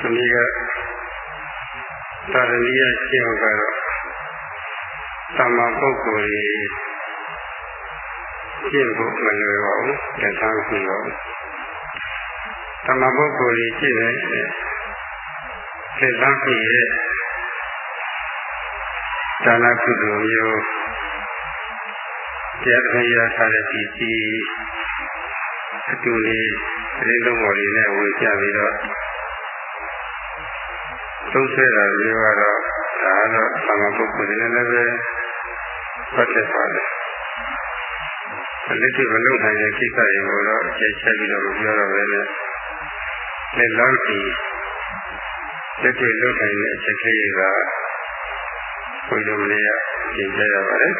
ဒီနေ့ကသာရဏိယရှင်းအောင်ကတော့တမ္မာပုဂ္ဂိုလ်ကြီးရှင်းဖို့မလွယ်ပါဘူးလက်ထားကြည့်ပါဦးတမ္မာပုဂ္ဂိုလ်ကြီးရှင်းတဲ့လက်ထားကြည့်ရဲ့ဒါနကုသိုလ်မျိုးတရားတရားထားတဲ့ဒီစီအတူလေးသတင်းလုံးပေါ်လေးနဲ့ဝင်ကြပြီးတော့ သုံးဆွဲတာမျိုးကတော့ဒါကတော့သမာပုဂ္ဂိုလ်တွေလည်းပဲပတ်သက်ပါတယ်လက်တွေ့မလုပ်နိုင်တဲ့ကိစ္စတွေကိုတော့အကျဉ်းချက်ပြီးတော့ပြောတော့ပဲနဲ့လက်လောက်ဒီလက်တွေ့လုပ်နိုင်တဲ့အချက်ကြီးတွေကဘုရားမလေးကသင်ကြားရပါတယ်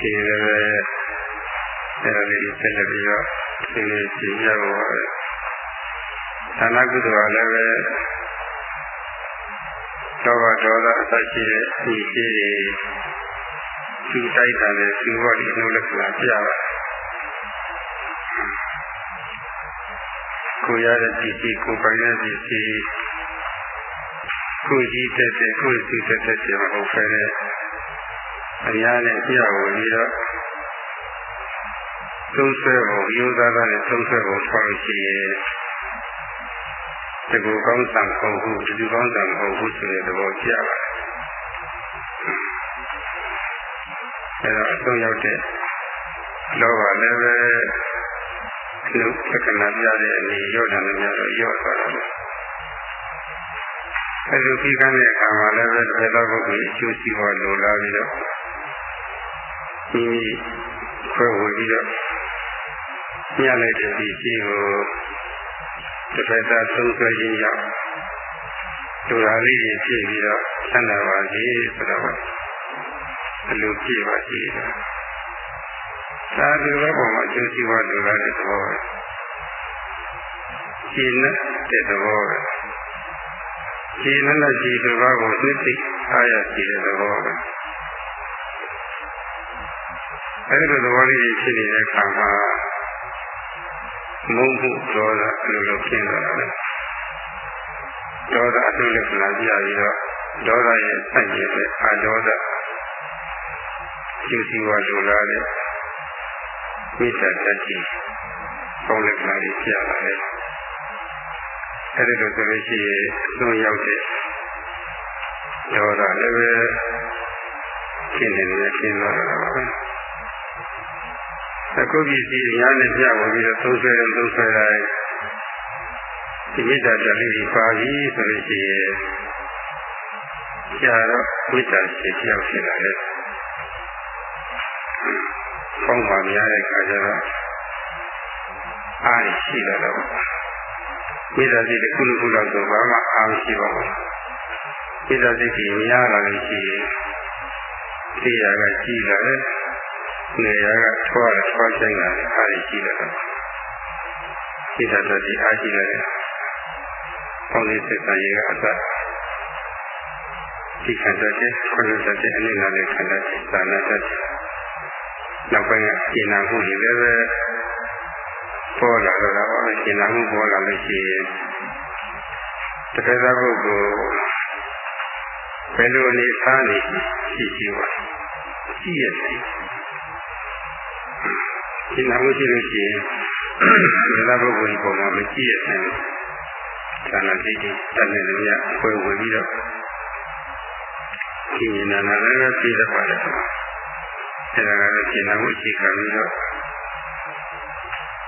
ဒီလည်းပဲအဲ့ဒါလေးဆက်လက်ပြီးတော့သင်နေကြည့်ရပါမယ် သာနာကုသိုလ်ကလည်းပဲသောဘဒေါသအစရှိတဲ့ဒီရှိတွေသူတိုက်တာနဲ့သူဘောဒီနှုတ်လက္ခဏာပြပါကိုရတဲ့ဒီရှိကိုပိုင်တဲ့ဒီရှိကိုကြီးတဲ့တဲ့ကိုစီတဲ့တဲ့မဟုတ်ဖဲနဲ့အများနဲ့ပြဝင်ပြီးတော့သုံးဆွဲဖို့ရိုးသားသားနဲ့သုံးဆွဲဖို့ဆောက်လို့ရှိရင် တကူကောင်းဆံကုန်ဟုတကူကောင်းဆံကုန်ဟုဆိုတဲ့သဘောကျပါတယ်အဲတော့အဆုံးရောက်တဲ့လောဘလည်းပဲလူသက္ကနာပြတဲ့အနေရော့တယ်လည်းများတော့ရော့သွားတယ်အဲဒီပြီးကမ်းတဲ့အခါမှာလည်းပဲတစ်ဖက်သောပုဂ္ဂိုလ်အကျိုးရှိဖို့လိုလားပြီးတော့မိမိခွဲဝေပြီးတော့ညလိုက်တဲ့ဒီရှိကို တစ်ဖက်သားသုံးဆွဲခြင်းကြောင့်လူသားလေးတွေဖြစ်ပြီးတော့ဆန္ဒပါစေဆိုတော့အလိုပြည့်ပါစေတာသာဓုရဲ့ပုံမှာအကျိုးရှိဖို့လိုလားတဲ့သဘောပဲရှင်းတဲ့သဘောပဲရှင်းတဲ့ဒီသဘောကိုသိသိအားရရှိတဲ့သဘောပဲအဲဒီလိုသဘောလေးဖြစ်နေတဲ့အခါမှာ မုန်းမှုဒေါသအလိုလိုဖြစ်လာတယ်ဒေါသအတုလက္ခဏာပြပြီးတော့ဒေါသရဲ့အကျင့်ပဲအာဒေါသကျူစီဝါလိုလားတဲ့မိစ္ဆာတတိပေါလက္ခဏာကြီးပြလာတယ်အဲဒီလိုဆိုလို့ရှိရင်အစွန်းရောက်တဲ့ဒေါသလည်းပဲဖြစ်နေတယ်ဖြစ်သွားတာပါပဲ အခုပစ္စည်းများနဲ့ပြဝင်ပြီးတော့သုံးဆွဲတယ်သုံးဆွဲတယ်ဒီမေတ္တာတလေးကြီးပါပြီဆိုလို့ရှိရင်ကြာတော့မေတ္တာရှိတယောက်ရှိလာတယ်။ကောင်းပါများတဲ့အခါကျတော့အားရှိလာတော့မေတ္တာစိတ်တစ်ခုတစ်ခုလောက်ဆိုဘာမှအားမရှိပါဘူး။မေတ္တာစိတ်ကြီးများလာလို့ရှိရင်သိရကကြီးလာတယ် နေရာကထွားထွားဆိုင်လာတယ်အားရှိလာတော့စိတ်ဓာတ်ကြီးအားရှိလာတယ်။ပေါင်းလေးစိတ်ဆံရေးကအစဒီခန္ဓာတဲ့ခွင့်ရတဲ့အနည်းငယ်လေးခန္ဓာတဲ့သာနာတဲ့နောက်ပိုင်းကကျင်နာမှုတွေလည်းပဲပေါ်လာတော့တာပါကျင်နာမှုပေါ်လာလို့ရှိရင်တစ်ခါသောပုဂ္ဂိုလ်ဘယ်လိုအနေထားနေရှိရှိပါရှိရတယ် ကျင်နာမှုရှိလို့ရှိရင်ဒီလိုပုဂ္ဂိုလ်ဒီပုံမှာမကြည့်ရတဲ့ဌာနတိတိတတ်နေတယ်မြတ်ဝယ်ဝင်ပြီးတော့ဒီနာနာလည်းပြည့်တတ်ပါတယ်အဲဒါကလည်းကျင်နာမှုရှိခံပြီးတော့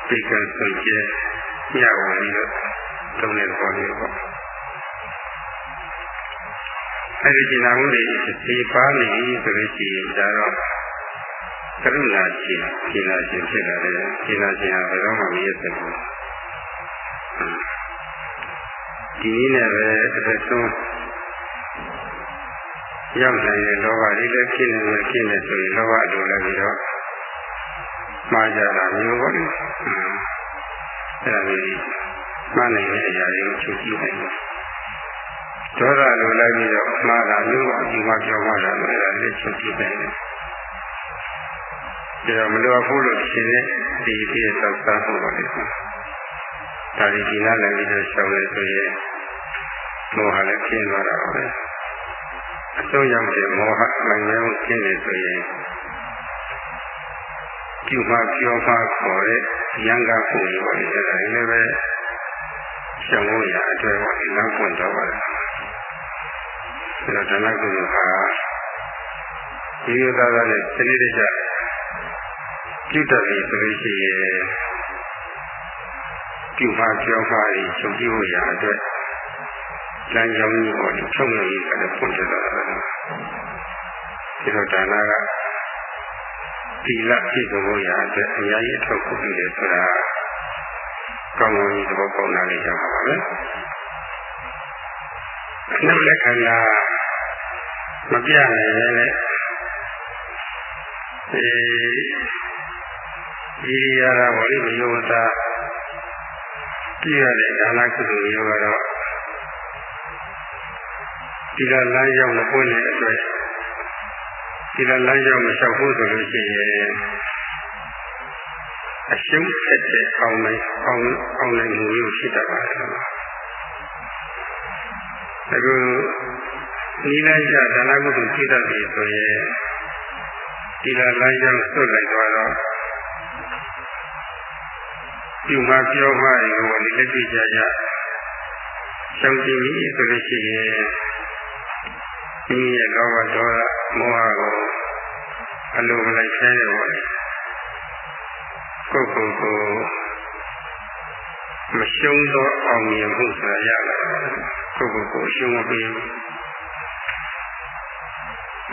ဒီကံဆွေကျဲညဝင်ပြီးတော့သုံးတဲ့ပေါ်လေးပေါ့အဲဒီကျင်နာမှုတွေဒီပါနေဆိုလို့ရှိရင်ဒါတော့ ကရုဏာရှင်ကျင်နာရှင်ဖြစ်လာတယ်ကျင်နာရှင်ဟာဘယ်တော့မှမရစဘူးဒီနည်းနဲ့ပဲတစ်ဆုံးရောက်နိုင်တဲ့လောဘလေးလည်းဖြစ်နေမယ်ဖြစ်နေဆိုရင်လောဘအလိုလည်းပြီးတော့မှားကြတာမျိုးပေါ့လေအဲဒါလေးမှားနိုင်တဲ့အရာတွေကိုချုပ်ကြည့်နိုင်တယ်ဒေါသလိုလိုက်ပြီးတော့မှားတာမျိုးအဒီမှာပြောမှတာလည်းအဲဒါလေးချုပ်ကြည့်နိုင်တယ် ဒါမလိုအပ်ဘူးလို့ရှင်တဲ့ဒီပြည့်သောက်သားဖို့ပါလေဒါဒီဒီနာလည်းပြီးတော့ရှောင်ရဆိုရင်မောဟလည်းကျင်းသွားတာပါပဲအစိုးရောက်တဲ့မောဟမှန်မှန်ကျင်းနေဆိုရင်ပြုမှပြောမှခေါ်တဲ့ရံကပုံကြီးပါလေဒါလည်းပဲရှောင်ဖို့ရအတွက်ပါလမ်းပွင့်တော့ပါတယ်အဲတော့ဓမ္မကုသိုလ်ဟာဒီလိုသားသားနဲ့စနစ်တကျ ပြုတတ်ပြီဆိုလို့ရှိရင်ပြုမှပြောမှကြီးချုပ်ကြည့်ဖို့ရအတွက်လမ်းကြောင်းကြီးပေါ်ဖြုံးလို့ရတဲ့ဖွင့်ပြတော့တာဒီတော့ဒါနကသီလပြည့်စုံဖို့ရအတွက်အများကြီးအထောက်အကူပြုတယ်ဆိုတာကောင်းကောင်းကြီးသဘောပေါက်လာနေကြပါပါမယ်နှုတ်လက်ခန္ဓာမပြနိုင်လည်းဒီ ဒီရတာဘောလိမယောတာကြည့်ရတဲ့ဒါနကုသိုလ်မျိုးကတော့ဒီကလမ်းရောက်မပွင့်တဲ့အတွက်ဒီကလမ်းရောက်မလျှောက်ဖို့ဆိုလို့ရှိရင်အရှုံးဆက်တဲ့အောင်းနိုင်အောင်းအောင်းနိုင်မှုမျိုးရှိတတ်ပါတယ်အခုနိလန်းကြဒါနကုသိုလ်ရှိတတ်ပြီဆိုရင်ဒီကလမ်းရောက်ဆွတ်လိုက်သွားတော့ ပြုမှပြောမှရင်ကိုဒီလက်တွေ့ကြကြရှောင်ကြည့်ပြီဆိုလို့ရှိရင်ဒီရဲ့လောဘဒေါသမောဟကိုအလိုမလိုက်ဆဲတယ်ပေါ့လေကိုယ်ကိုယ်ကိုမရှုံးသောအောင်မြင်မှုဆိုတာရလာကိုယ်ကိုယ်ကိုရှုံးမပေးဘူး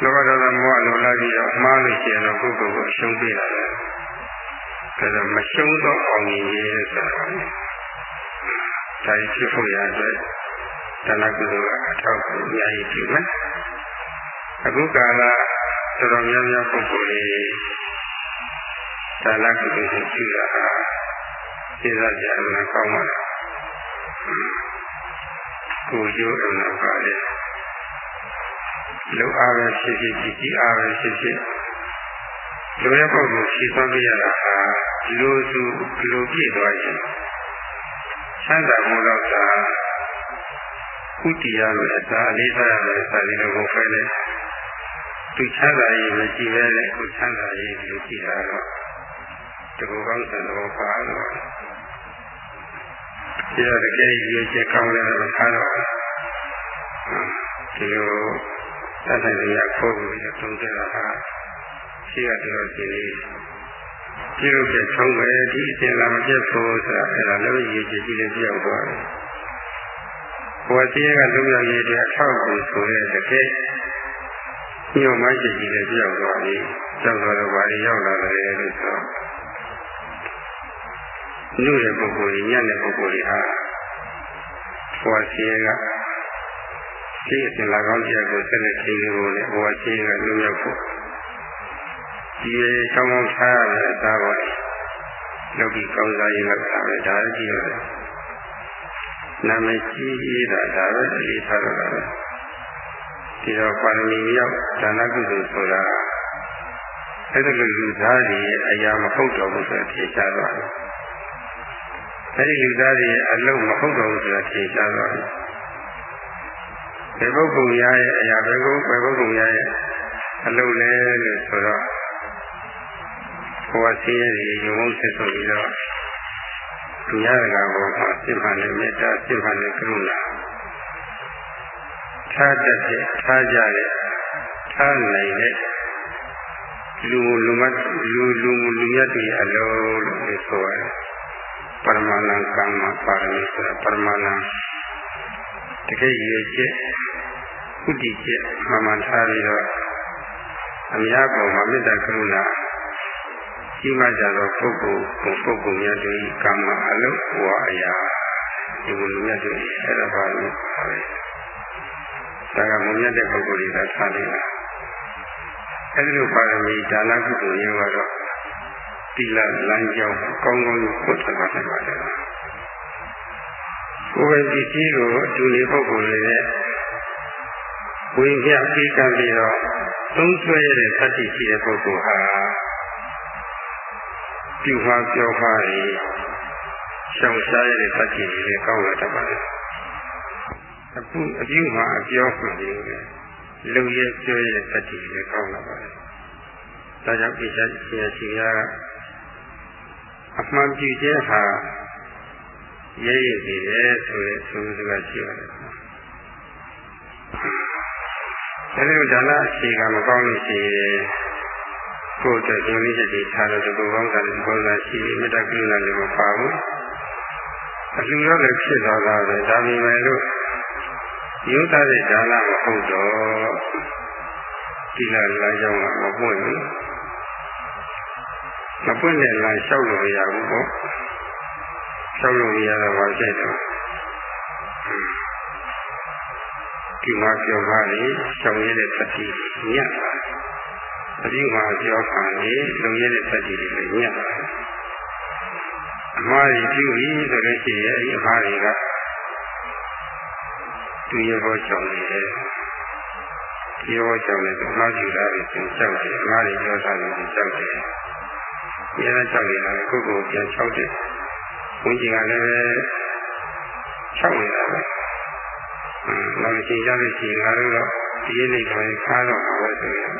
လောဘဒေါသမောဟလိုလာပြီးတော့မှားလို့ရှိရင်တော့ကိုယ်ကိုယ်ကိုရှုံးပေးတာလေ ဒါတော့မရှုံးသောအောင်မြင်ရေးဆိုတာဒါကြီးဖြစ်ဖို့ရတဲ့တဏှာကုသိုလ်ကအထောက်အကူအများကြီးပြုမယ်အခုကာလတော်တော်များများပုဂ္ဂိုလ်တွေဒါနကုသိုလ်ကိုပြုတာဟာသိစားကြအမှန်ကောင်းပါလားကိုကျိုးအမှန်ပါလေလုံအားပဲဖြစ်ဖြစ်ကြည်ကြည်အားပဲဖြစ်ဖြစ် လူရဲ့ပုဂ္ဂိုလ်ရှိသွားပြရတာဟာဒီလိုစုဒီလိုပြည့်သွားရင်ဆန္ဒမှုတော့သာဥတည်ရမယ်အသာအလေးထားရမယ်စာဒီလိုကိုဖဲလေသူချမ်းသာရေးမကြည့်ပဲနဲ့ကိုချမ်းသာရေးဒီလိုကြည့်တာတော့တကူကောင်းတဲ့ဘောပါတော့ဒီတော့တကယ်ရည်ချက်ကောင်းတယ်မထားတော့ဒီလိုသတ်ဆိုင်ရခိုးပြီးတော့တုံးကြတာဟာ ရှိရတယ်ဒီပြုလုပ်တဲ့ထုံးပဲဒီအစဉ်လာမပြတ်ဖို့ဆိုတာအဲ့ဒါလည်းရည်ကြည်ကြည့်လေးပြောက်သွားတယ်။ဘဝတည်းကလုံရည်တဲ့အထောက်အကူဆိုတဲ့တကယ်ညောမရှိကြည့်လေးပြောက်သွားပြီ။ကြောက်သွားတော့ဘာတွေရောက်လာတယ်လို့ဆိုတော့ညွတဲ့ပုဂ္ဂိုလ်ကြီးညတဲ့ပုဂ္ဂိုလ်ကြီးဟာဘဝတည်းကဒီအစဉ်လာကောင်းတရားကိုဆက်လက်ထိန်းလို့လည်းဘဝတည်းကလုံရောက်ဖို့ ဒီချောင်းချောင်းထားရတဲ့အသားပေါ်လောကီကောင်းစားရေးလောက်တာပဲဒါကြည့်ရတယ်နာမည်ကြီးကြီးတာဒါပဲအလေးထားတော့တာပဲဒီတော့ပါရမီမြောက်ဒါနကုသိုလ်ဆိုတာအဲ့ဒါလိုလူသားတွေအရာမဟုတ်တော့ဘူးဆိုတာထင်ရှားသွားတယ်အဲ့ဒီလူသားတွေအလုံးမဟုတ်တော့ဘူးဆိုတာထင်ရှားသွားတယ်ဘယ်ပုဂ္ဂိုလ်များရဲ့အရာဘယ်ကုန်းဘယ်ပုဂ္ဂိုလ်များရဲ့အလုံးလဲလို့ဆိုတော့ ဘဝဆင်းရဲတွေရုံုံဆက်ဆိုပြီးတော့သူရကဘောမှာစိတ်မှန်နဲ့မေတ္တာစိတ်မှန်နဲ့ကရုဏာထားတတ်တဲ့ထားကြတဲ့ထားနိုင်တဲ့လူလူမလူလူလူမြတ်တွေအလုံးလို့ဆိုရတယ်ပရမဏံကမ္မပါရမီဆိုတာပရမဏံတကယ်ရည်ချက်ဥတည်ချက်မှန်မှန်ထားပြီးတော့အများပေါ်မှာမေတ္တာကရုဏာ ကြီးမားကြသောပုဂ္ဂိုလ်ပုဂ္ဂိုလ်များတို့၏ကာမအလုဝါအရာဒီလိုလူများတို့အဲ့ဒါပါလို့ပါပဲဒါကမုံမြတ်တဲ့ပုဂ္ဂိုလ်တွေကထားနေတာအဲ့ဒီလိုပါရမီဒါနကုသိုလ်မျိုးကတော့တိလလမ်းကြောင်းကောင်းကောင်းကိုဖွင့်ထားနိုင်ပါတယ်ကိုယ်ပဲဒီကြီးကိုအတူနေပုဂ္ဂိုလ်တွေနဲ့ဝင်ပြပြီးကံပြီးတော့သုံးဆွဲရတဲ့သတ္တိရှိတဲ့ပုဂ္ဂိုလ်ဟာ ပြုမှာပြောမှာရှောင်ရှားရတဲ့သတ္တိတွေလည်းကောင်းလာတတ်ပါတယ်အပူအပြုမှာအပြောမှန်တယ်ပဲလုံရဲ့ကျွဲရဲ့သတ္တိတွေကောင်းလာပါတယ်ဒါကြောင့်ဒီချက်ဆရာရှင်ကအမှန်ပြုခြင်းဟာရဲရည်စီတယ်ဆိုတဲ့သုံးစကားရှိပါတယ်အဲဒီလိုဒါနအခြေကမကောင်းလို့ရှိရင် ကိုယ်အတွက်ဉာဏ်လေးချက်တွေထားလို့ဒီလိုကောင်းတာဒီကောင်းတာရှိမေတ္တာကိလေသာတွေမပါဘူးအလှူရလည်းဖြစ်သွားတာပဲဒါပေမဲ့လို့ရုပ်သားတဲ့ဒါနမဟုတ်တော့ဒီလလမ်းကြောင်းကမပွင့်ဘူးမပွင့်တဲ့လမ်းလျှောက်လို့မရဘူးပေါ့လျှောက်လို့မရတော့ဘာဖြစ်တော့ဒီမှာပြောပါလေရှောင်ရတဲ့ပတိညက် ပါပတိမှာပြောပါလေလုံရတဲ့ပတိတွေလည်းညက်ပါအမှားကြီးပြုပြီးဆိုလို့ရှိရင်အဲဒီအမှားတွေကသူရဘောရှောင်နေတယ်ဒီဘောရှောင်နေတော့နောက်ယူတာကိုသင်လျှောက်တယ်အမှားတွေပြောတာကိုသင်လျှောက်တယ်ဒီလိုလျှောက်နေတာကိုကိုယ်ပြန်လျှောက်တယ်ဘုန်းကြီးကလည်းလျှောက်နေတာပဲနောက်ရှိရလို့ရှိရင်ငါတို့တော့ဒီနေ့တိုင်းခါတော့မှာပဲဆိုရင်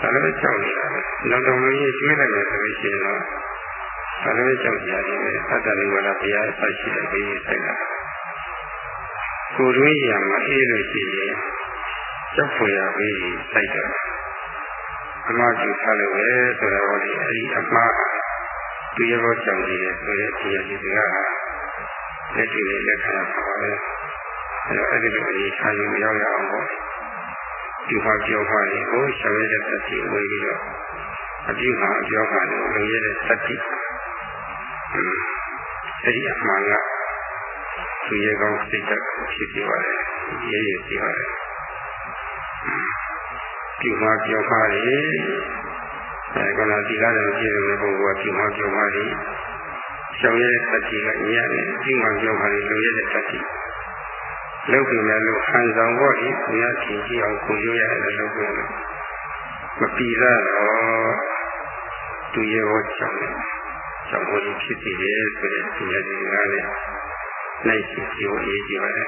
ဒါလည်းကြောက်နေတာပဲနောက်တော့မကြီးကျွေးလိုက်မယ်ဆိုလို့ရှိရင်တော့ဒါလည်းကြောက်ကြရတယ်ပဲအတ္တလေးဝလာဘုရားဆက်ရှိတဲ့ဘေးဆိုင်တာကိုယ်တွင်းရမှာအေးလို့ရှိရင်ကြောက်ဖွယ်ရဘေးဆိုင်တာအမှားကျထားလို့ပဲဆိုတော့ဒီအဲဒီအမှားသူရောကြောက်နေတယ်ဆိုတဲ့ဒီအကြီးကလက်တွေ့နဲ့လက်ခံရပါပဲအဲတော့အဲ့ဒီလိုအနေထားယူမရောက်ရအောင်ပေါ့ ဒီမှာပြောပါလေကိုရှောင်ရတဲ့သတိဝေပြီးတော့အပြုမှာပြောပါလေလုံရတဲ့သတိအဲဒီအမှန်ကသူရေကောင်းစိတ်သက်ဖြစ်ပြပါတယ်ရေးရပြပါတယ်ဒီမှာပြောပါလေအဲကလာဒီကားလည်းပြည့်စုံတဲ့ပုဂ္ဂိုလ်ကဒီမှာပြောပါလေရှောင်ရတဲ့သတိကညံ့တယ်ဒီမှာပြောပါလေလုံရတဲ့သတိ လုပ်ပြီလည်းလို့ဟန်ဆောင်ဖို့ဒီဘုရားရှင်ကြည့်အောင်ကိုရွရတယ်လုပ်ဖို့လို့မပြီးတော့သူရေဟောချောင်းတယ်ချောင်းကိုဖြစ်စီတယ်ဆိုတဲ့ဒီရည်ကားနဲ့နိုင်ရှိစီကိုရေးကြည့်ပါလေ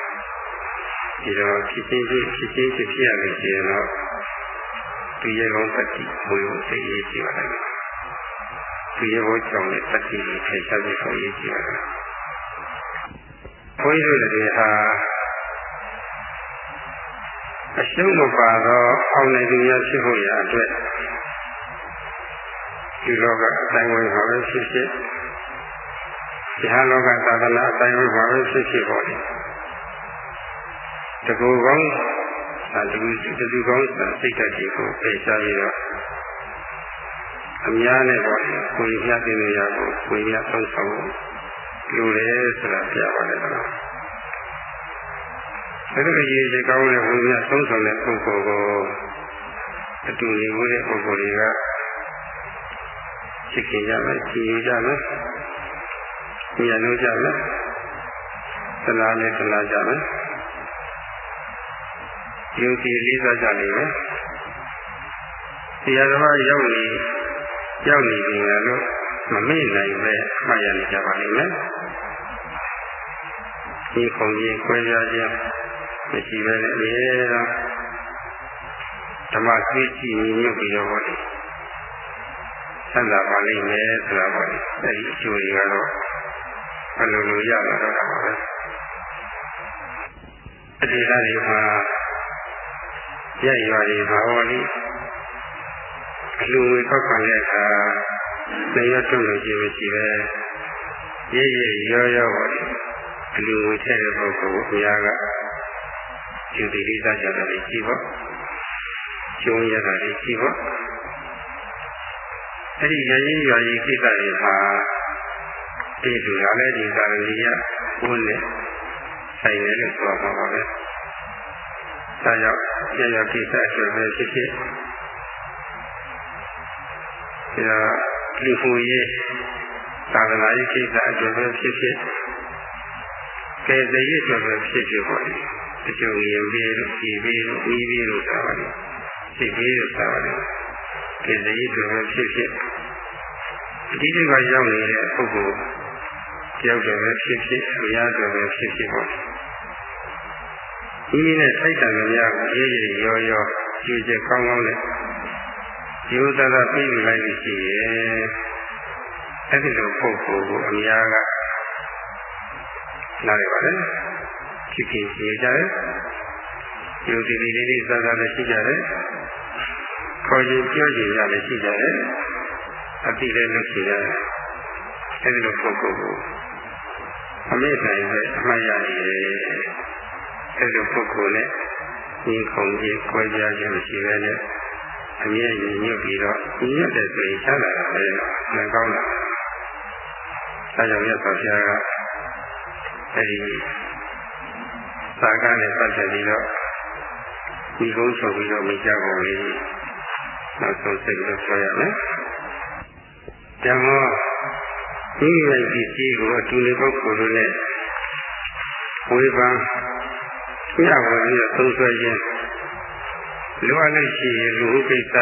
ဒီတော့ဖြစ်ချင်းဖြစ်ဖြစ်ချင်းဖြစ်ဖြစ်ရလို့ရှိရင်တော့သူရေကောင်းတတိဘုရားသိရေးကြည့်ပါလေသူရေဟောချောင်းတဲ့တတိကိုထိရှားပြီးဆိုရေးကြည့်ပါလေဘုန်းကြီးတို့တွေဟာ အရှုံးမပါသောအောင်နိုင်သူများဖြစ်ဖို့ရာအတွက်ဒီလောကအတိုင်းဝိုင်းမှာပဲဖြစ်ဖြစ်ဒီဟာလောကသာသနာအတိုင်းဝိုင်းမှာပဲဖြစ်ဖြစ်ပေါ်တယ်တကူကောင်းသာတကူတကူကောင်းစိတ်ဓာတ်တွေကိုပယ်ရှားပြီးတော့အများနဲ့ပေါ့ကိုယ်ရတဲ့နေရာကိုကိုယ်ရသုံးဆောင်လို့လေဆိုတာပြပါတယ်ကွာအဲဒီ လိုရည်ရည်ကောင်းတဲ့ဘုရားဆုံးဆောင်တဲ့ပုဂ္ဂိုလ်ကိုအတူနေဖို့တဲ့ပုဂ္ဂိုလ်တွေကသိခင်ကြမယ်ကြည်ရကြမယ်ဉာဏ်လို့ကြမယ်သလားနဲ့သလားကြမယ်ယုံကြည်လေးစားကြလိမ့်မယ်တရားဓမ္မရောက်နေရောက်နေပြီလို့မမေ့နိုင်ပဲမှတ်ရနေကြပါလိမ့်မယ်ဒီခုံကြီးခွဲခြားခြင်း မရှိပဲနဲ့အမြဲတမ်းဓမ္မသိကြည့်ညွတ်ပြီးတော့ဟောတယ်ဆန္ဒပါလိမ့်မယ်ဆိုတာပေါ့လေအဲဒီအကျိုးတွေကတော့ဘယ်လိုလိုရလာတော့တာပါပဲအတိအကျတွေမှာရရွာတွေမှာဟောလိအလူငွေခောက်ခံတဲ့အခါနေရတွလို့ရှိမရှိပဲရရရောရောပေါ့လေအလူငွေထည့်တဲ့ပုဂ္ဂိုလ်ဘုရားက ကျူတည်လေးစားကြတာလေးရှိပေါ့ကျုံရတာလေးရှိပေါ့အဲ့ဒီရရင်ရွာကြီးကိစ္စတွေဟာဒီလူကလည်းဒီသာရဏီယဘုန်းနဲ့ဆိုင်တယ်လို့ဆိုပါပါပဲ။ဒါကြောင့်ရရကိစ္စအတွက်ပဲဖြစ်ဖြစ်ဒီတော့ဒီဖူရေးသာသနာရေးကိစ္စအတွက်ပဲဖြစ်ဖြစ်ကဲတည်းအတွက်ပဲဖြစ်ဖြစ်ပေါ့လေ။ အကျုံရင်ပြီးလို့ကြည်ပြီးလို့ပြီးပြီးလို့ဆိုတာပါလေသိပြီးလို့ဆိုတာပါလေဒီစည်းတွေပဲဖြစ်ဖြစ်အတိအကျရောက်နေတဲ့ပုဂ္ဂိုလ်တယောက်တည်းပဲဖြစ်ဖြစ်အများတော်ပဲဖြစ်ဖြစ်ပေါ့ဒီနည်းထိုက်တန်ကြများကိုရေးရေးရောရောကြည့်ချက်ကောင်းကောင်းနဲ့ယူသသာပြည့်လိုက်လို့ရှိရဲ့အဲ့ဒီလိုပုဂ္ဂိုလ်ကိုအများကနားရပါတယ် ချစ်ခင်ကြည့်ကြတယ်ယုံကြည်လေးလေးသာသာလည်းရှိကြတယ်ခေါ်ရင်ပြောကြရလည်းရှိကြတယ်အတိလည်းလုပ်ရှိကြတယ်အဲဒီလိုပုဂ္ဂိုလ်ကိုအမေဆိုင်ပဲအမှတ်ရနေတယ်အဲဒီလိုပုဂ္ဂိုလ်နဲ့ညီခုံကြီးကြွယ်ကြခြင်းမရှိပဲနဲ့အမြဲညီညွတ်ပြီးတော့ညီညွတ်တဲ့ဆိုရင်ချမ်းသာတာပဲမကောင်းတာအဲကြောင့်ရသော်ဘုရားကအဲဒီ သာကနဲ့ပတ်သက်ပြီးတော့ဒီကုန်းချုပ်ပြီးတော့မိကြပုံလေးနောက်ဆုံးစိတ်လို့ဆိုရမယ်။ဓမ္မဒီရဲ့ဒီစီကိုအတူနေပုဂ္ဂိုလ်တို့နဲ့ဝေဖန်ညဝင်ပြီးတော့သုံးဆွဲခြင်းလိုအပ်လို့ရှိရင်လူဟုကိစ္စ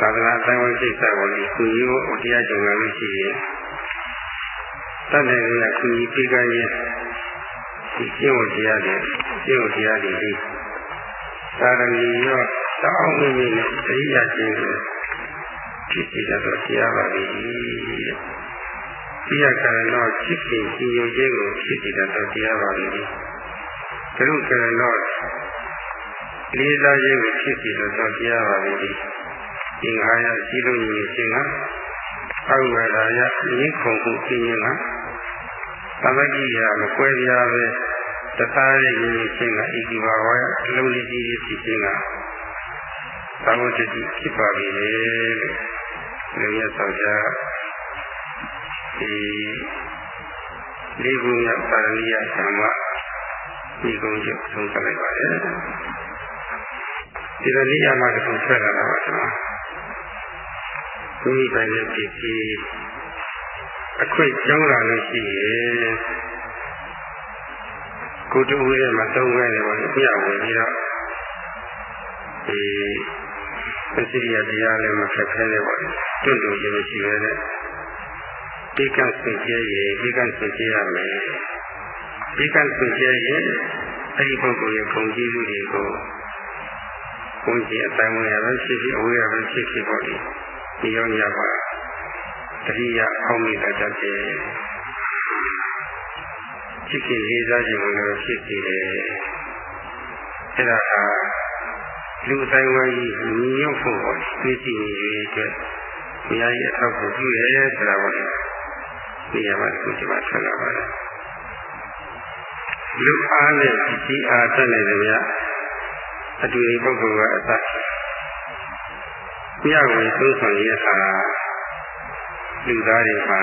သာသနာ့တိုင်းဝန်ကိစ္စကိုဒီကုကြီးကိုတရားကြုံရလို့ရှိရင်တတ်တယ်ကကုကြီးပြီးကရင် ဒီကျင့်ဝတ်တရားတွေကျင့်ဝတ်တရားတွေဒီသာရမီရောတောင်းမိမိနဲ့တရိယာခြင်းကိုဖြစ်စီတတ်တော့တရားပါပြီဒီရကရတော့ဖြစ်ပြီးရှင်ယုံခြင်းကိုဖြစ်စီတတ်တော့တရားပါပြီဘုရုကရတော့လေးစားခြင်းကိုဖြစ်စီတတ်တော့တရားပါပြီဒီငါရရှိလို့ညီခြင်းကအောက်ဝရာယရင်းခုံခုပြင်းခြင်းက သမဂိယမကွဲပြားပဲတသားရဲ့ရင်းချင်းကဣတိဘာဝအလုံးကြီးကြီးဖြစ်ခြင်းကသာဝတ္တိဖြစ်ပါပြီလေလို့ရသော်ကြဒီလေးခုမြောက်ပါရမီယဓမ္မဒီကုန်းချုပ်ဆုံးသတ်လိုက်ပါတယ်ဒီလိုနေရာမှာတစ်ခုထွက်လာတာပါကျွန်တော်ဒီပိုင်ရဲ့ဖြစ်ပြီး အခွင့်ကြောင်းလာလို့ရှိရင်ကိုတူဝေးရဲ့မှာသုံးခဲတယ်ပေါ့လေပြဝင်ပြီးတော့ဒီသတိရတရားလည်းမဖက်ခဲနဲ့ပေါ့လေတွန့်တူခြင်းမရှိပဲနဲ့ဒီကံစိတ်ကျဲရဲ့ဒီကံစိတ်ကျဲရမယ်ဒီကံစိတ်ကျဲရဲ့အဲ့ဒီပုဂ္ဂိုလ်ရဲ့ဂုဏ်ကြီးမှုတွေကိုဘုန်းကြီးအတိုင်းဝင်ရပဲဖြစ်ဖြစ်အဝေးရပဲဖြစ်ဖြစ်ပေါ့လေဒီရောညပါ တတိယအောက်မိတတ်တဲ့ချစ်ခင်လေးစားခြင်းကိုလည်းဖြစ်စေတယ်အဲ့ဒါဟာလူအတိုင်းဝိုင်းကြီးညီညွတ်ဖို့ပေါ့သိရှိနေရတဲ့အတွက်အများကြီးအထောက်အကူပြုရဲဆိုတာပေါ့ဒီရမှာအခုဒီမှာဆက်လာပါတယ်လူအားနဲ့ဒီအားတက်နေတယ်ဗျအတူတူပုဂ္ဂိုလ်ကအသက်မြတ်ဝင်သုံးဆောင်ရတာ လူသားတွေမှာ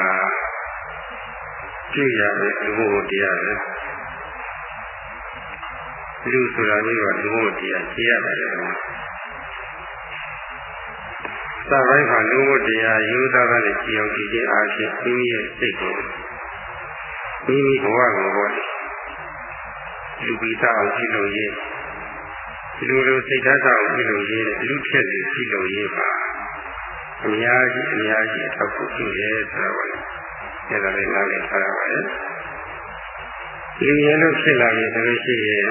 ကြည့်ရမယ်လူဘုတရားပဲလူဆိုတာမျိုးကလူဘုတရားကြည့်ရပါတယ်သာပိုင်းမှာလူဘုတရားယူသားကနေကြည့်အောင်ကြည့်ခြင်းအားဖြင့်မိမိရဲ့စိတ်ကိုမိမိဘဝကိုဟောတယ်လူပိသအောင်ကြည့်လို့ရေးလူလိုစိတ်ဓာတ်အောင်ကြည့်လို့ရေးတယ်လူထက်စီကြည့်လို့ရေးပါ အများကြီးအများကြီးအထောက်အကူပြုရဲဆိုတာပါလေအဲ့ဒါလေးနားလည်ထားရပါရဲ့ဒီရင်လို့ဖြစ်လာပြီဆိုလို့ရှိရင်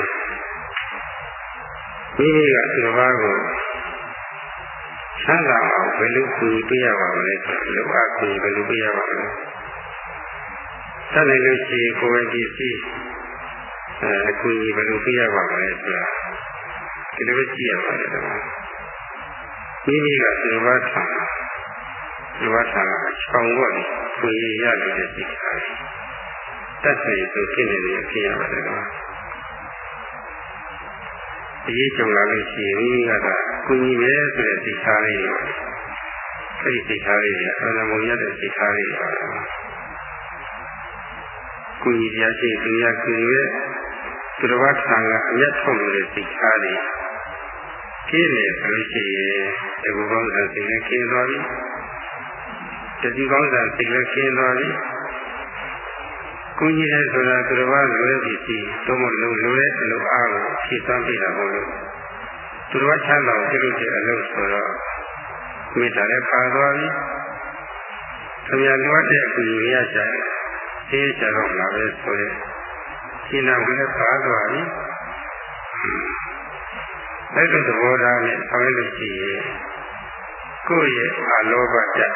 မိမိကဒီဘာကိုဆန်းလာအောင်ဘယ်လိုကူပြရပါမလဲဆိုတော့လောကကူဘယ်လိုပြရပါမလဲဆက်နေလို့ရှိရင်ကိုယ်ရဲ့ပစ္စည်းအဲကူဘယ်လိုပြရပါမလဲဆိုတာဒီလိုကြည့်ရပါတယ်ကွာ မိမိကဒီဘာထားဒီဝါထာကချောင်တော့ကိုရရနေတဲ့စိတ်ထားတတ်တယ်ဆိုဖြစ်နေတယ်ဖြစ်ရပါတယ်ကွာအရေးကြုံလာလို့ရှိရင်မိမိကတော့ကိုကြီးပဲဆိုတဲ့စိတ်ထားလေးတွေအဲ့ဒီစိတ်ထားလေးတွေအရမုံရတဲ့စိတ်ထားလေးတွေပါကိုကြီးတရားရှိသူများကိုကြီးရဲ့သူတော်ဘာထာကအမျက်ထုတ်လို့စိတ်ထားလေး ကျင်းနေဆိုလို့ရှိရင်ဒီဘုရားဆရာစိတ်နဲ့ကျင်းသွားပြီတတိကောင်းစာစိတ်လည်းကျင်းသွားပြီကိုကြီးတဲ့ဆိုတာသူတော်ဘာလိုတဲ့ပစ္စည်းသုံးမလို့လိုတဲ့အလုပ်အားကိုဖြည့်ဆန်းပြတာမဟုတ်လို့သူတော်ချမ်းသာပြုလုပ်တဲ့အလုပ်ဆိုတော့မေတ္တာလည်းပါသွားပြီ။ခင်ဗျာလိုအပ်တဲ့အကူအညီရကြတယ်သိကြတော့လာပဲဆိုရင်ရှင်းတော့လည်းပါသွားပြီ အဲ့ဒီသဘောထားနဲ့ဆောင်ရလို့ရှိရင်ကိုယ့်ရဲ့အလောဘတက်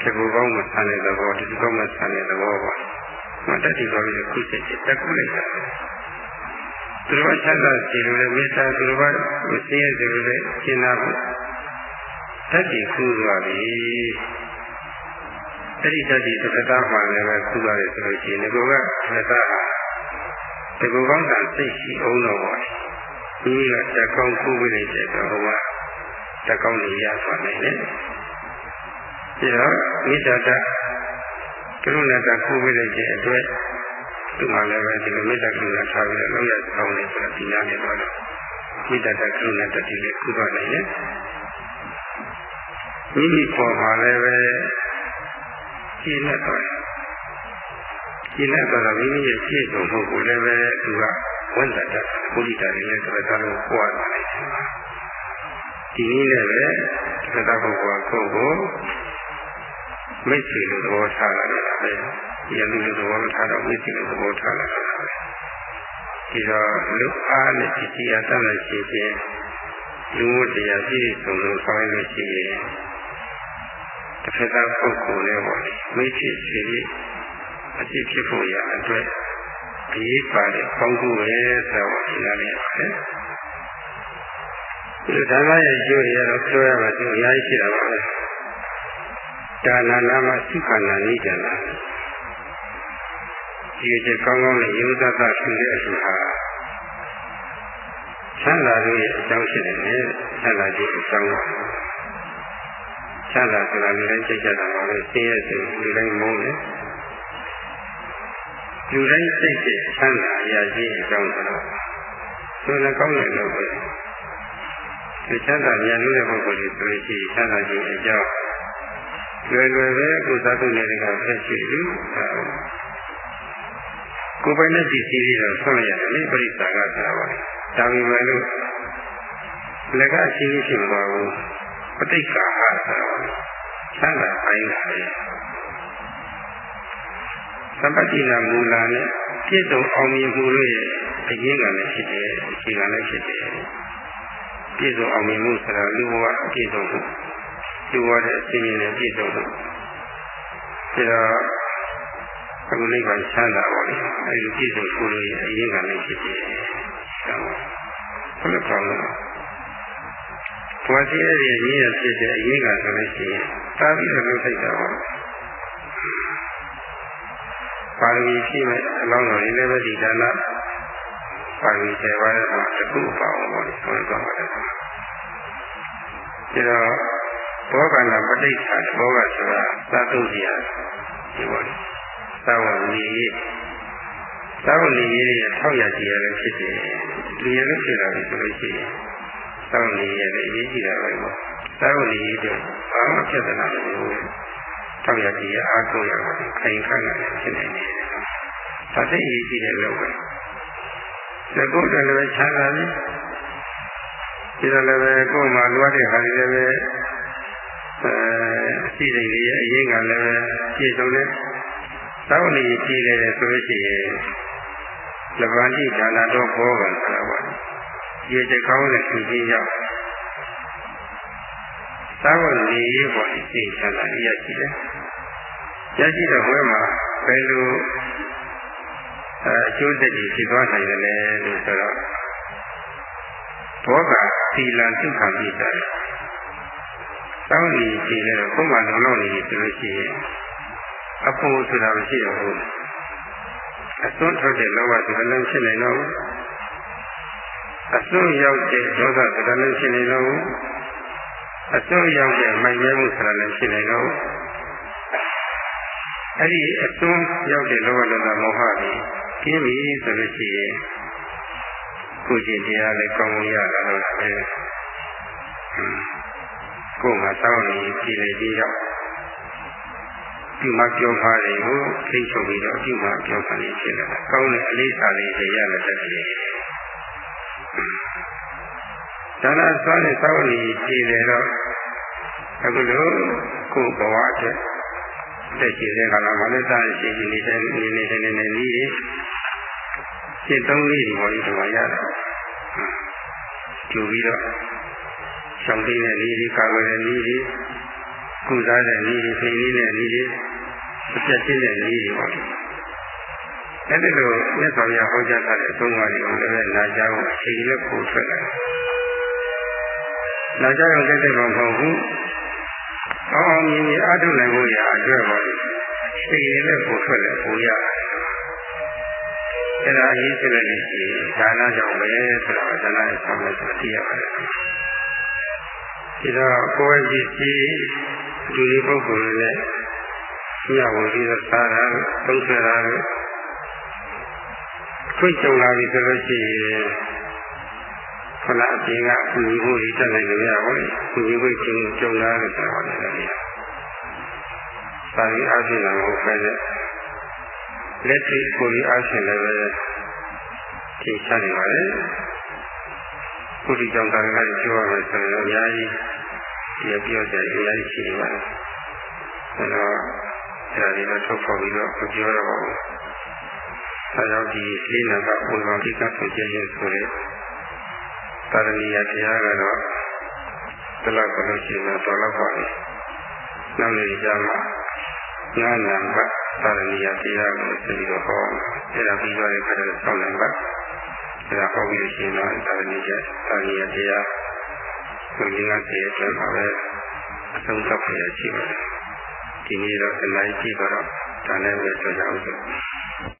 ဒီကူကောင်းမှဆန်တဲ့သဘောဒီကူကောင်းမှဆန်တဲ့သဘောပေါ့မတတ်တည်ပါပြီးခုစိတ်တက်ခုလိုက်တာသူတို့ချမ်းသာစီလိုလည်းမေတ္တာသူတို့ကမသိရစီလိုလည်းရှင်းတာပေါ့တတ်တည်ခုသွားပြီအဲ့ဒီတတ်တည်သတ္တမှလည်းပဲခုသွားတယ်ဆိုလို့ရှိရင်ဒီကောကသတ္တဟာ ဒီကောကောင်းတာသိရှိအောင်တော့ပေါ့မိမိကတက်ကောင်းခုပြီးလိုက်တဲ့တော့ဟိုကတက်ကောင်းနေရသွားနိုင်တယ်ပြီးတော့မိတ္တတကရုဏာတခုပြီးလိုက်တဲ့အတွက်ဒီမှာလည်းပဲဒီလိုမေတ္တာကရုဏာထားပြီးတော့လောက်ရအောင်လေဆိုတာဒီများနေတော့မေတ္တာတကရုဏာတတိလေးခုသွားနိုင်တယ်မိမိပေါ်မှာလည်းပဲရှင်းနေတော့ ရှင်းနေတော့မိမိရဲ့ရှင်းဆုံးဖို့ကိုလည်းပဲသူကဝန်တတ်တာပုရိတာတွေလည်းဆိုတော့လို့ပွားလာတယ်ဒီနည်းနဲ့ပဲသတ္တဘုရားကိုယ်ကိုမိတ်ဆွေလိုသဘောထားလာတယ်ပဲဒီလူလိုသဘောမထားတော့မိတ်ဆွေလိုသဘောထားလာတယ်ဒီတော့လူအားနဲ့ဒီတရားတတ်လို့ရှိရင်လူဝတရားပြည့်စုံလို့ဆောင်ရလို့ရှိရင်တစ်ဖက်သားပုဂ္ဂိုလ်လည်းပေါ့မိတ်ဆွေဆွေကြီး အဖြစ်ဖြစ်ဖို့ရအတွက်အရေးပါတဲ့ပေါင်းခုပဲဆိုတော့ဒီလားလေးပါတယ်ဒီဓမ္မရဲ့ကျိုးရတော့ပြောရမှာသူအများကြီးရှိတာပါပဲဒါနနာမသုခနာနိဒနာဒီအချက်ကောင်းကောင်းနဲ့ယုဒသရှိတဲ့အချိန်ဟာချမ်းသာရဲ့အကြောင်းရှိတယ်နဲ့ချမ်းသာခြင်းအကြောင်းပါချမ်းသာဆိုတာလူတိုင်းစိတ်ကြတာပါပဲရှင်းရစေလူတိုင်းမုန်းတယ် လူတိုင်းစိတ်စိတ်ချမ်းသာရခြင်းအကြောင်းဆိုတော့ဆိုလည်းကောင်းတယ်လို့ပဲဒီချမ်းသာဉာဏ်လို့တဲ့ပုဂ္ဂိုလ်တွေဆိုရင်ချမ်းသာခြင်းအကြောင်းလွယ်လွယ်ပဲကိုသာတုနေတဲ့ကဖြစ်ရှိတယ်ကိုယ်ပိုင်တဲ့ဒီစီးတော့ဆွလိုက်ရတယ်ပြိဿာကဆိုတာပါဒါပေမဲ့လို့လက်ကအရှိရှိမပါဘူးပဋိက္ခာဟာဆိုတာပါချမ်းသာပိုင်းတာပဲ သမ္ပတိနာမူလာနဲ့ပြည့်စုံအောင်မြင်မှုလို့ရဲ့အရင်းကလည်းဖြစ်တယ်အခြေခံလည်းဖြစ်တယ်ပြည့်စုံအောင်မြင်မှုဆိုတာလူဘဝအပြည့်စုံမှုလူဘဝရဲ့အချင်းချင်းနဲ့ပြည့်စုံမှုဒါတော့အခုနိဗ္ဗာန်ချမ်းသာပါလေအဲဒီပြည့်စုံမှုလို့ရဲ့အရင်းကလည်းဖြစ်တယ်ဒါပါဘယ်လိုကောင်းလဲဘဝစီရဲ့ရင်းရဖြစ်တဲ့အရင်းကဆိုလို့ရှိရင်တားပြီးတော့လုပ်လိုက်တာပါ ပါရမီရှိမဲ့အလောင်းတော်လေးလည်းပဲဒီဒါနပါရမီ7ပါးရဲ့မှာတစ်ခုပါအောင်ပေါ့လေဆိုတော့ပါတယ်ဒါတော့ဘောကနာပဋိဋ္ဌာဘောကဆိုတာသာတုစီယဒီပေါ့လေသာဝဏီသာဝဏီရဲ့ထောက်ရကြည်ရလည်းဖြစ်တယ်ဒီရလည်းဖြစ်လာပြီဆိုလို့ရှိရင်သာဝဏီရဲ့အရေးကြီးတာပဲပေါ့သာဝဏီရဲ့ဘာမှပြဿနာမရှိဘူး ထောက်ရကြည်ရအားကိုးရပါခိုင်ခိုင်နဲ့ဖြစ်နေတယ်ဒါသိအရေးကြီးတဲ့လို့ပဲသကုတ္တလည်းချမ်းသာပြီဒီလိုလည်းပဲကိုယ်မှာလွှတ်တဲ့ဟာတွေလည်းပဲအဲစိတ်တွေရဲ့အရင်ကလည်းပဲပြည့်စုံတဲ့သောက်နေကြည့်တယ်ဆိုလို့ရှိရင်လဗန္တိဒါနတော်ဘောကံဆိုတာပါဒီချက်ကောင်းတဲ့သူကြီးရောက် သာဝနေရေးပေါ်ဒီစိတ်ချမ်းသာရရှိတယ်ရရှိတဲ့ဘွဲမှာဘယ်လိုအဲအကျိုးသက်ကြီးဖြစ်သွားနိုင်တယ်လို့ဆိုတော့ဘောကသီလံသိခံပြီးတာတောင်းနေကြည့်လဲတော့ဘုမလုံးလုံးနေဆိုလို့ရှိရင်အဖို့ဆိုတာမရှိတော့ဘူးအစွန်းထွက်တဲ့လောဘဆိုတာလည်းဖြစ်နေတော့အစွန်းရောက်တဲ့ဒေါသဆိုတာလည်းဖြစ်နေတော့ အစွန်းရောက်တဲ့မိုက်မဲမှုဆိုတာလည်းဖြစ်နေတော့အဲ့ဒီအစွန်းရောက်တဲ့လောဘဒေါသမောဟကြီးကျင်းပြီဆိုလို့ရှိရင်ကိုကျင့်တရားလည်းကောင်းလို့ရတာလို့ပဲကိုယ်မှာတောင်းနေကြည့်နေပြီးတော့ဒီမှာပြောပါလေကိုသိချုပ်ပြီးတော့ဒီမှာပြောပါလေဖြစ်လာတာကောင်းတဲ့အလေးစားလေးတွေရလာတတ်တယ်ဒါနစွမ်းနဲ့တောင်းနေကြည့်တယ်တော့ အခုလိုကိုယ်ဘဝအတွက်တက်ရှိတဲ့ခါလာမှလည်းတာရှိရှိနေတဲ့နေနေတဲ့နေနေနီးတွေစိတ်သုံးလေးတွေပေါ်ပြီးတော့ရတာကျူပြီးတော့ရှောင်းသိတဲ့နီးတွေကာဝယ်တဲ့နီးတွေကုစားတဲ့နီးတွေဖိနေတဲ့နီးတွေအပြတ်ချင်းတဲ့နီးတွေပေါ့အဲ့ဒီလိုမြတ်စွာဘုရားဟောကြားထားတဲ့အသုံးပါးတွေကိုလည်းနာကြားဖို့အချိန်နဲ့ပို့ထွက်လာတယ်။နာကြားရုံတက်တဲ့မဟုတ်ဘူး။ အောင်းအောင်မြင်မြင်အားထုတ်နိုင်ဖို့ရအတွက်ပါလေ။အချိန်နဲ့ပို့ထွက်လာပို့ရတယ်။အဲ့ဒါအရေးကြီးတဲ့ရှိဒါနကြောင့်ပဲဆိုတော့ဒါနရဲ့ဆောင်ရွက်ချက်သိရပါတယ်။ဒီတော့ကိုယ်ရဲ့ကြည့်ဒီလိုပုဂ္ဂိုလ်နဲ့ညဝပြီးတော့စားတာသုံးဆွဲတာခွင့်ကြုံလာပြီဆိုလို့ရှိရင်ခဏအပြင်ကကူညီဖို့ရတက်နိုင်ကြရပါဘူး။ကူညီဖို့ကျုံကြုံလာလို့ဆိုတော့လည်း ပါဠိအဖြစ်လည်းမဟုတ်ပဲလက်ရှိကိုယ်အဖြစ်လည်းပဲသင်ချနေပါလေ။ကုသကြောင့်တာလည်းပြောရမယ်ဆိုရင်အများကြီးဒီပြောကြအများကြီးရှိနေပါတယ်။အဲတော့ဒါတွေတော့ထုတ်ဖော်ပြီးတော့ပြောရပါဘူး။အဲကြောင့်ဒီလေးနာကဝေဘာတိကဆိုခြင်းရဲ့ဆိုတဲ့သာရဏီယတရားကတော့တလောက်ဆိုလို့ရှိရင်တော့လောက်ပါပြီ။နောက်နေ့ကျမှ ညာနာကသာရဏီယတရားကိုသိပြီးတော့ဟောအဲ့ဒါပြီးတော့ခါတော့ဆောင်းနေပါအဲ့ဒါဟောပြီးလို့ရှိရင်တော့သာရဏီယသာရဏီယတရားကိုရင်းကတည်းကပါပဲအဆုံးသတ်ပြရရှိပါတယ်။ဒီနေ့တော့အလိုက်ကြည့်တော့ဒါနဲ့ပဲဆိုကြအောင်